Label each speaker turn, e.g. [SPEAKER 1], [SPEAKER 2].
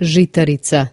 [SPEAKER 1] žitarica.